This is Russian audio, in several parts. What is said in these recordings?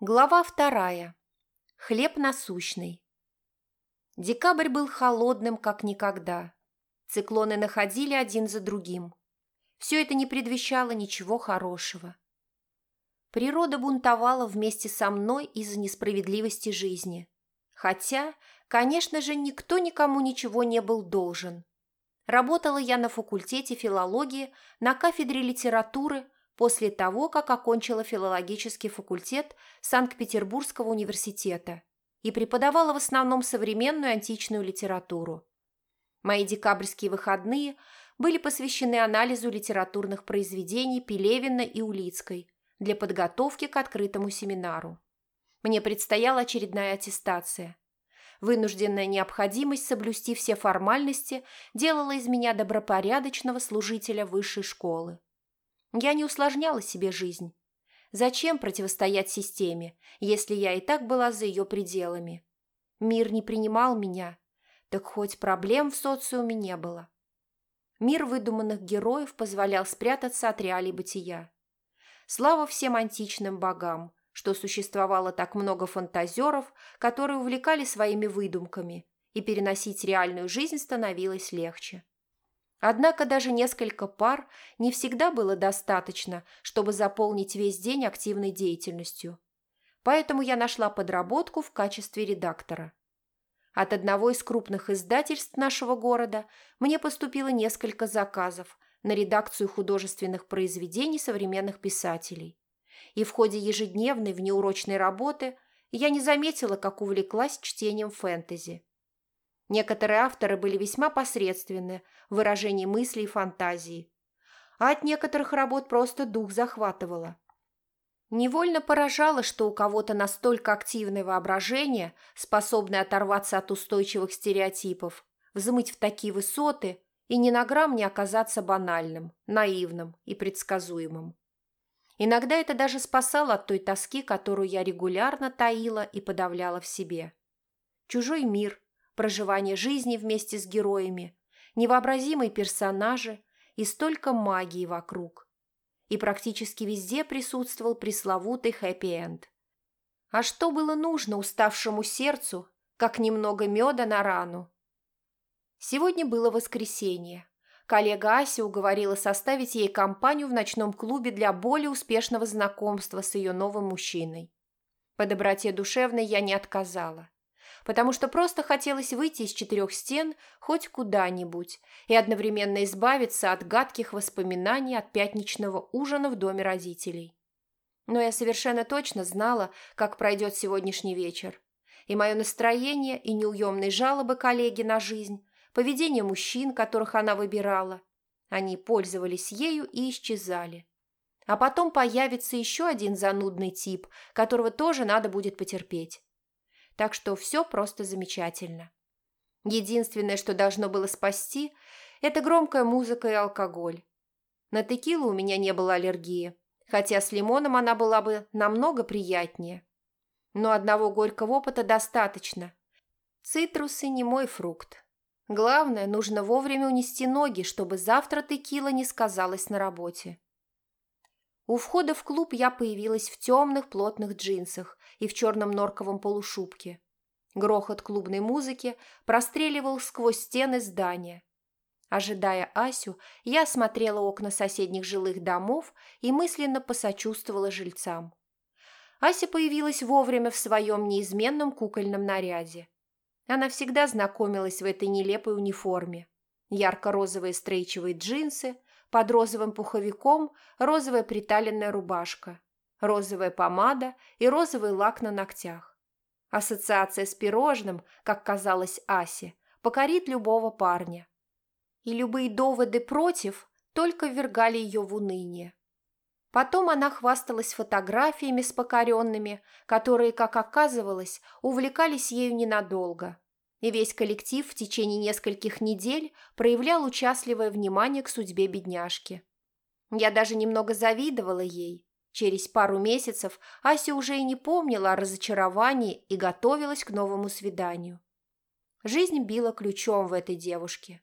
Глава вторая. Хлеб насущный. Декабрь был холодным, как никогда. Циклоны находили один за другим. Все это не предвещало ничего хорошего. Природа бунтовала вместе со мной из-за несправедливости жизни. Хотя, конечно же, никто никому ничего не был должен. Работала я на факультете филологии на кафедре литературы – после того, как окончила филологический факультет Санкт-Петербургского университета и преподавала в основном современную античную литературу. Мои декабрьские выходные были посвящены анализу литературных произведений Пелевина и Улицкой для подготовки к открытому семинару. Мне предстояла очередная аттестация. Вынужденная необходимость соблюсти все формальности делала из меня добропорядочного служителя высшей школы. Я не усложняла себе жизнь. Зачем противостоять системе, если я и так была за ее пределами? Мир не принимал меня, так хоть проблем в социуме не было. Мир выдуманных героев позволял спрятаться от реалий бытия. Слава всем античным богам, что существовало так много фантазеров, которые увлекали своими выдумками, и переносить реальную жизнь становилось легче. Однако даже несколько пар не всегда было достаточно, чтобы заполнить весь день активной деятельностью. Поэтому я нашла подработку в качестве редактора. От одного из крупных издательств нашего города мне поступило несколько заказов на редакцию художественных произведений современных писателей. И в ходе ежедневной внеурочной работы я не заметила, как увлеклась чтением фэнтези. Некоторые авторы были весьма посредственны в выражении мыслей и фантазии, а от некоторых работ просто дух захватывало. Невольно поражало, что у кого-то настолько активное воображение, способное оторваться от устойчивых стереотипов, взмыть в такие высоты и ни на грамм не оказаться банальным, наивным и предсказуемым. Иногда это даже спасало от той тоски, которую я регулярно таила и подавляла в себе. Чужой мир, проживание жизни вместе с героями, невообразимые персонажи и столько магии вокруг. И практически везде присутствовал пресловутый хэппи-энд. А что было нужно уставшему сердцу, как немного меда на рану? Сегодня было воскресенье. Коллега Ася уговорила составить ей компанию в ночном клубе для более успешного знакомства с ее новым мужчиной. По доброте душевной я не отказала потому что просто хотелось выйти из четырех стен хоть куда-нибудь и одновременно избавиться от гадких воспоминаний от пятничного ужина в доме родителей. Но я совершенно точно знала, как пройдет сегодняшний вечер. И мое настроение, и неуемные жалобы коллеги на жизнь, поведение мужчин, которых она выбирала. Они пользовались ею и исчезали. А потом появится еще один занудный тип, которого тоже надо будет потерпеть так что все просто замечательно. Единственное, что должно было спасти, это громкая музыка и алкоголь. На текилу у меня не было аллергии, хотя с лимоном она была бы намного приятнее. Но одного горького опыта достаточно. Цитрусы не мой фрукт. Главное, нужно вовремя унести ноги, чтобы завтра текила не сказалась на работе. У входа в клуб я появилась в темных плотных джинсах и в черном норковом полушубке. Грохот клубной музыки простреливал сквозь стены здания. Ожидая Асю, я смотрела окна соседних жилых домов и мысленно посочувствовала жильцам. Ася появилась вовремя в своем неизменном кукольном наряде. Она всегда знакомилась в этой нелепой униформе. Ярко-розовые стрейчевые джинсы, под розовым пуховиком розовая приталенная рубашка, розовая помада и розовый лак на ногтях. Ассоциация с пирожным, как казалось Асе, покорит любого парня. И любые доводы против только ввергали ее в уныние. Потом она хвасталась фотографиями с покоренными, которые, как оказывалось, увлекались ею ненадолго, и весь коллектив в течение нескольких недель проявлял участливое внимание к судьбе бедняжки. Я даже немного завидовала ей. Через пару месяцев Ася уже и не помнила о разочаровании и готовилась к новому свиданию. Жизнь била ключом в этой девушке.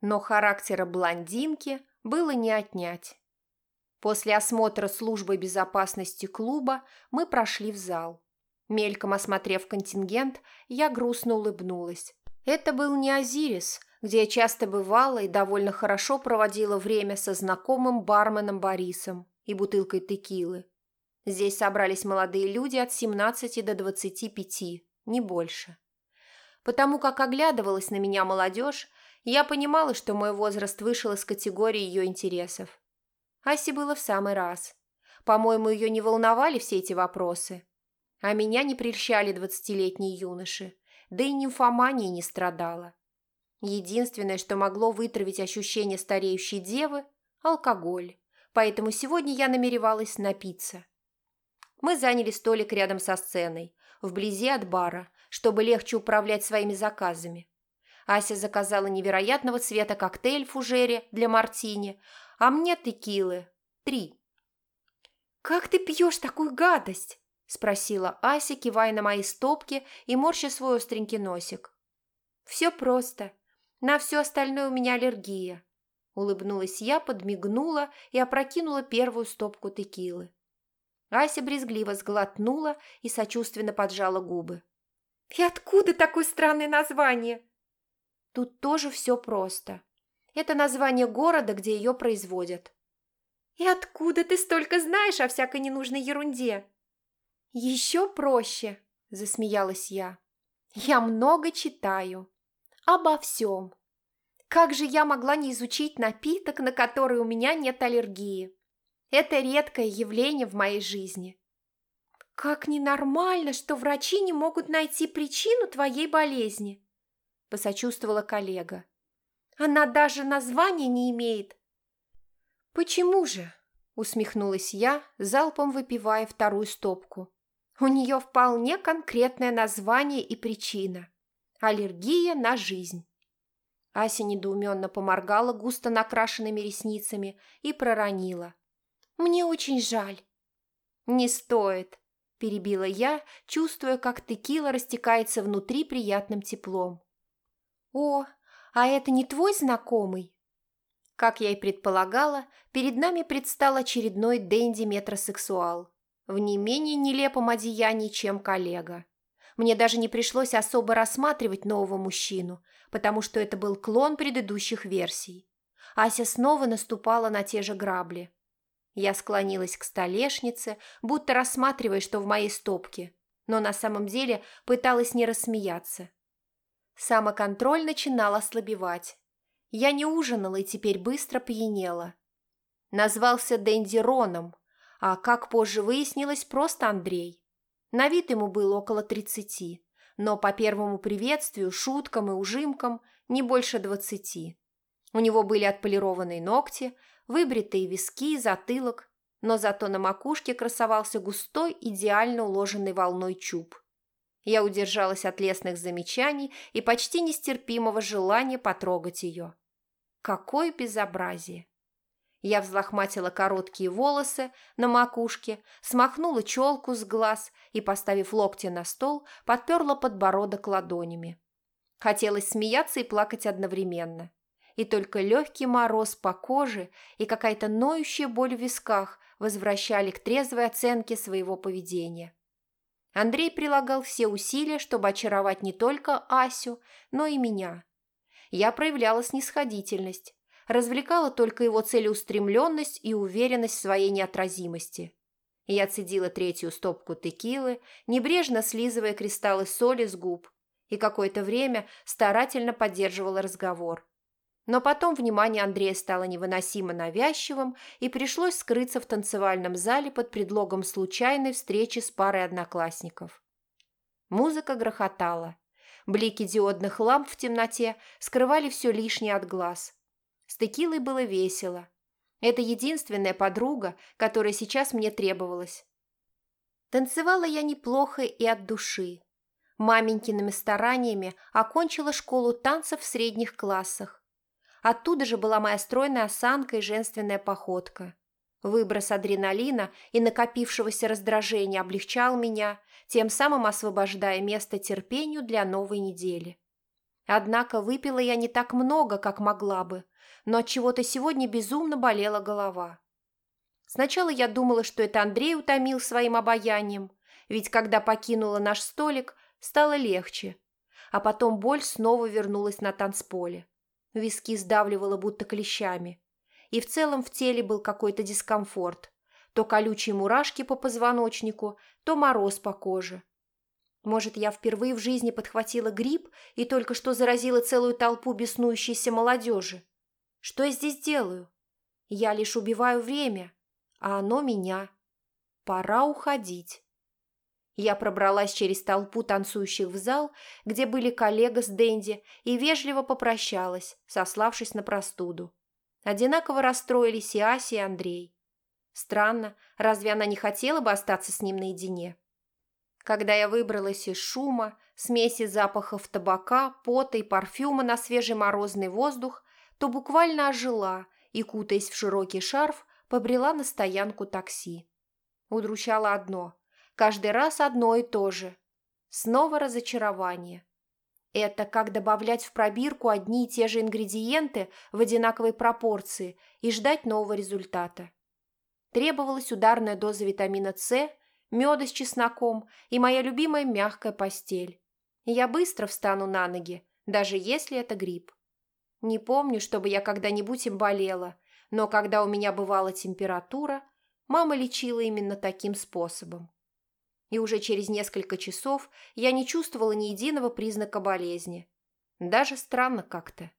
Но характера блондинки было не отнять. После осмотра службы безопасности клуба мы прошли в зал. Мельком осмотрев контингент, я грустно улыбнулась. Это был не Азирис, где я часто бывала и довольно хорошо проводила время со знакомым барменом Борисом и бутылкой текилы. Здесь собрались молодые люди от 17 до 25, не больше. Потому как оглядывалась на меня молодежь, я понимала, что мой возраст вышел из категории ее интересов. Асе было в самый раз. По-моему, ее не волновали все эти вопросы. А меня не прельщали двадцатилетние юноши, да и нимфомания не страдала. Единственное, что могло вытравить ощущение стареющей девы – алкоголь. Поэтому сегодня я намеревалась напиться. Мы заняли столик рядом со сценой, вблизи от бара, чтобы легче управлять своими заказами. Ася заказала невероятного цвета коктейль фужере для мартини, а мне текилы. Три. «Как ты пьешь такую гадость?» – спросила Ася, кивая на мои стопки и морща свой остренький носик. «Все просто. На все остальное у меня аллергия». Улыбнулась я, подмигнула и опрокинула первую стопку текилы. Ася брезгливо сглотнула и сочувственно поджала губы. «И откуда такое странное название?» Тут тоже все просто. Это название города, где ее производят. «И откуда ты столько знаешь о всякой ненужной ерунде?» «Еще проще», – засмеялась я. «Я много читаю. Обо всем. Как же я могла не изучить напиток, на который у меня нет аллергии? Это редкое явление в моей жизни». «Как ненормально, что врачи не могут найти причину твоей болезни», – посочувствовала коллега. Она даже названия не имеет. Почему же? Усмехнулась я, залпом выпивая вторую стопку. У нее вполне конкретное название и причина. Аллергия на жизнь. Ася недоуменно поморгала густо накрашенными ресницами и проронила. «Мне очень жаль». «Не стоит», – перебила я, чувствуя, как текила растекается внутри приятным теплом. «О, «А это не твой знакомый?» Как я и предполагала, перед нами предстал очередной денди-метросексуал. В не менее нелепом одеянии, чем коллега. Мне даже не пришлось особо рассматривать нового мужчину, потому что это был клон предыдущих версий. Ася снова наступала на те же грабли. Я склонилась к столешнице, будто рассматривая, что в моей стопке, но на самом деле пыталась не рассмеяться. Самоконтроль начинал ослабевать. Я не ужинала и теперь быстро пьянела. Назвался Дэнди Роном, а, как позже выяснилось, просто Андрей. На вид ему было около тридцати, но по первому приветствию, шуткам и ужимкам не больше двадцати. У него были отполированные ногти, выбритые виски, затылок, но зато на макушке красовался густой, идеально уложенный волной чуб – я удержалась от лестных замечаний и почти нестерпимого желания потрогать ее. Какое безобразие! Я взлохматила короткие волосы на макушке, смахнула челку с глаз и, поставив локти на стол, подперла подбородок ладонями. Хотелось смеяться и плакать одновременно. И только легкий мороз по коже и какая-то ноющая боль в висках возвращали к трезвой оценке своего поведения. Андрей прилагал все усилия, чтобы очаровать не только Асю, но и меня. Я проявляла снисходительность, развлекала только его целеустремленность и уверенность в своей неотразимости. Я цедила третью стопку текилы, небрежно слизывая кристаллы соли с губ, и какое-то время старательно поддерживала разговор. Но потом внимание Андрея стало невыносимо навязчивым, и пришлось скрыться в танцевальном зале под предлогом случайной встречи с парой одноклассников. Музыка грохотала. Блики диодных ламп в темноте скрывали все лишнее от глаз. С текилой было весело. Это единственная подруга, которая сейчас мне требовалась. Танцевала я неплохо и от души. Маменькиными стараниями окончила школу танцев в средних классах Оттуда же была моя стройная осанка и женственная походка. Выброс адреналина и накопившегося раздражения облегчал меня, тем самым освобождая место терпению для новой недели. Однако выпила я не так много, как могла бы, но от чего-то сегодня безумно болела голова. Сначала я думала, что это Андрей утомил своим обаянием, ведь когда покинула наш столик, стало легче. А потом боль снова вернулась на танцполе. Виски сдавливало будто клещами. И в целом в теле был какой-то дискомфорт. То колючие мурашки по позвоночнику, то мороз по коже. Может, я впервые в жизни подхватила грипп и только что заразила целую толпу беснующейся молодежи. Что я здесь делаю? Я лишь убиваю время, а оно меня. Пора уходить. Я пробралась через толпу танцующих в зал, где были коллега с Дэнди, и вежливо попрощалась, сославшись на простуду. Одинаково расстроились и Ася, и Андрей. Странно, разве она не хотела бы остаться с ним наедине? Когда я выбралась из шума, смеси запахов табака, пота и парфюма на свежий морозный воздух, то буквально ожила и, кутаясь в широкий шарф, побрела на стоянку такси. Удручало одно. Каждый раз одно и то же. Снова разочарование. Это как добавлять в пробирку одни и те же ингредиенты в одинаковой пропорции и ждать нового результата. Требовалась ударная доза витамина С – меда с чесноком и моя любимая мягкая постель. я быстро встану на ноги, даже если это грипп. Не помню, чтобы я когда-нибудь им болела, но когда у меня бывала температура, мама лечила именно таким способом. И уже через несколько часов я не чувствовала ни единого признака болезни. Даже странно как-то.